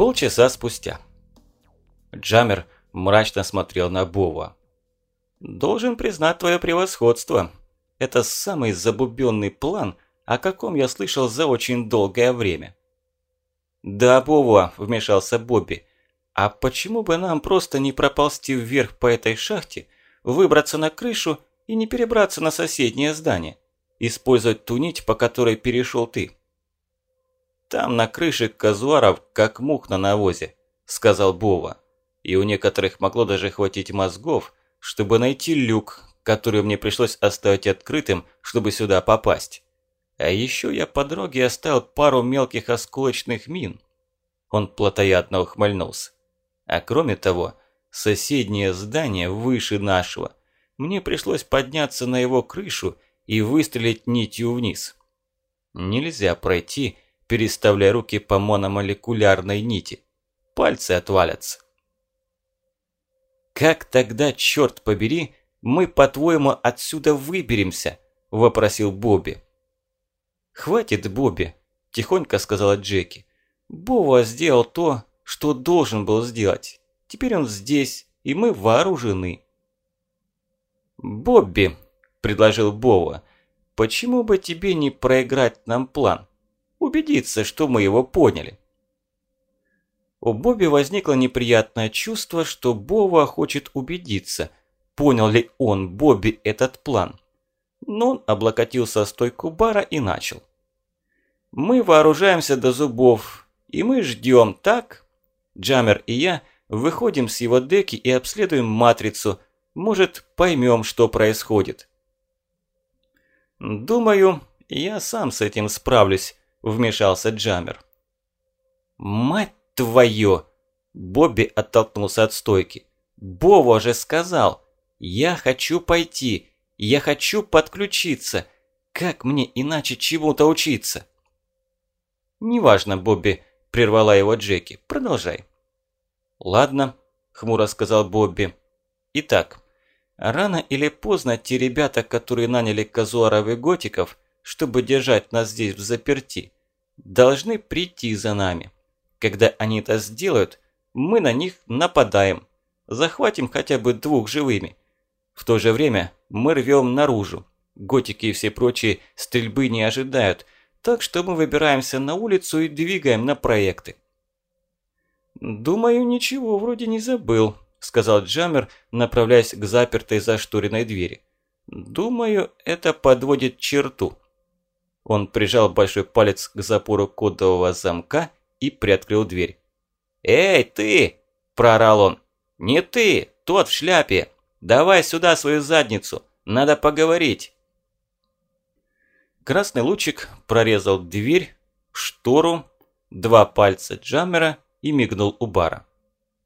Полчаса спустя. Джаммер мрачно смотрел на Бова. «Должен признать твое превосходство. Это самый забубенный план, о каком я слышал за очень долгое время». «Да, Бова», – вмешался Бобби, – «а почему бы нам просто не проползти вверх по этой шахте, выбраться на крышу и не перебраться на соседнее здание, использовать ту нить, по которой перешел ты?» «Там на крыше казуаров, как мух на навозе», – сказал Бова. «И у некоторых могло даже хватить мозгов, чтобы найти люк, который мне пришлось оставить открытым, чтобы сюда попасть. А еще я по дороге оставил пару мелких осколочных мин». Он плотоядно ухмыльнулся. «А кроме того, соседнее здание выше нашего. Мне пришлось подняться на его крышу и выстрелить нитью вниз. Нельзя пройти, переставляя руки по мономолекулярной нити. Пальцы отвалятся. «Как тогда, черт побери, мы, по-твоему, отсюда выберемся?» – вопросил Бобби. «Хватит, Бобби», – тихонько сказала Джеки. «Бова сделал то, что должен был сделать. Теперь он здесь, и мы вооружены». «Бобби», – предложил Бова, – «почему бы тебе не проиграть нам план? Убедиться, что мы его поняли. У Бобби возникло неприятное чувство, что Бова хочет убедиться, понял ли он, Бобби, этот план. Но он облокотился о стойку бара и начал. «Мы вооружаемся до зубов, и мы ждем, так?» Джаммер и я выходим с его деки и обследуем матрицу. Может, поймем, что происходит. «Думаю, я сам с этим справлюсь», – вмешался Джаммер. «Мать твою!» – Бобби оттолкнулся от стойки. «Бова же сказал! Я хочу пойти! Я хочу подключиться! Как мне иначе чему-то учиться?» «Неважно, Бобби», – прервала его Джеки. «Продолжай». «Ладно», – хмуро сказал Бобби. «Итак, рано или поздно те ребята, которые наняли казуаров и готиков – чтобы держать нас здесь в заперти, должны прийти за нами. Когда они это сделают, мы на них нападаем, захватим хотя бы двух живыми. В то же время мы рвем наружу. Готики и все прочие стрельбы не ожидают, так что мы выбираемся на улицу и двигаем на проекты. «Думаю, ничего вроде не забыл», – сказал Джаммер, направляясь к запертой зашторенной двери. «Думаю, это подводит черту». Он прижал большой палец к запору кодового замка и приоткрыл дверь. «Эй, ты!» – проорал он. «Не ты, тот в шляпе! Давай сюда свою задницу, надо поговорить!» Красный лучик прорезал дверь, штору, два пальца джаммера и мигнул у бара.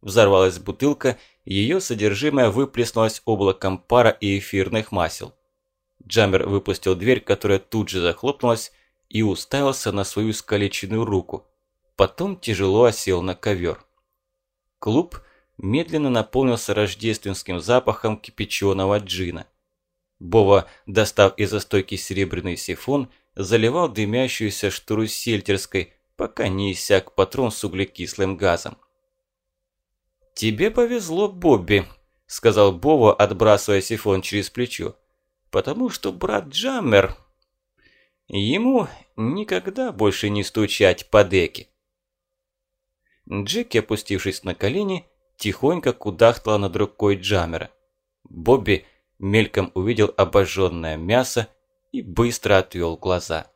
Взорвалась бутылка, ее содержимое выплеснулось облаком пара и эфирных масел. Джаммер выпустил дверь, которая тут же захлопнулась, и уставился на свою скалеченную руку. Потом тяжело осел на ковер. Клуб медленно наполнился рождественским запахом кипяченого джина. Бова, достав из застойки серебряный сифон, заливал дымящуюся штору сельтерской, пока не иссяк патрон с углекислым газом. «Тебе повезло, Бобби», – сказал Бова, отбрасывая сифон через плечо потому что брат Джаммер... Ему никогда больше не стучать по деке. Джеки, опустившись на колени, тихонько кудахтала над рукой Джаммера. Бобби мельком увидел обожженное мясо и быстро отвел глаза.